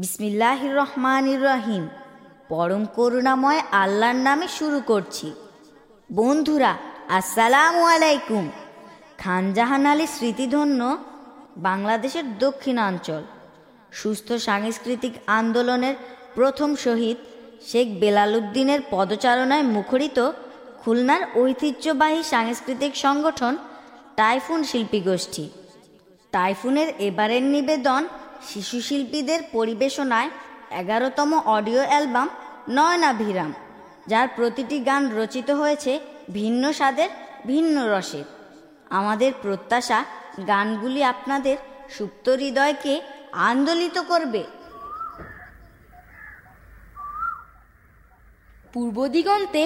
বিসমিল্লাহির রহমান রহিম পরম করুণাময় আল্লাহর নামে শুরু করছি। বন্ধুরা, আসসালামু আলাইকুম। খানজাহান আলী স্মৃতিধন্য, বাংলাদেশের দক্ষিণাঞ্চল। সুস্থ সাংস্কৃতিক আন্দোলনের প্রথম শহীদ শেখ বেলাল উদ্দিনের পদচারণায় মুখরিত খুলনার ঐতিহ্যবাহী সাংস্কৃতিক সংগঠন টাইফুন শিল্পী গোষ্ঠী টাইফুনের এবারের নিবেদন শিশু শিল্পীদের পরিবেশনায় এগারোতম অডিও অ্যালবাম নয়নাভিরাম যার প্রতিটি গান রচিত হয়েছে ভিন্ন স্বাদের, ভিন্ন রসের। আমাদের প্রত্যাশা, গানগুলি আপনাদের সুপ্ত হৃদয়কে আন্দোলিত করবে। পূর্ব দিগন্তে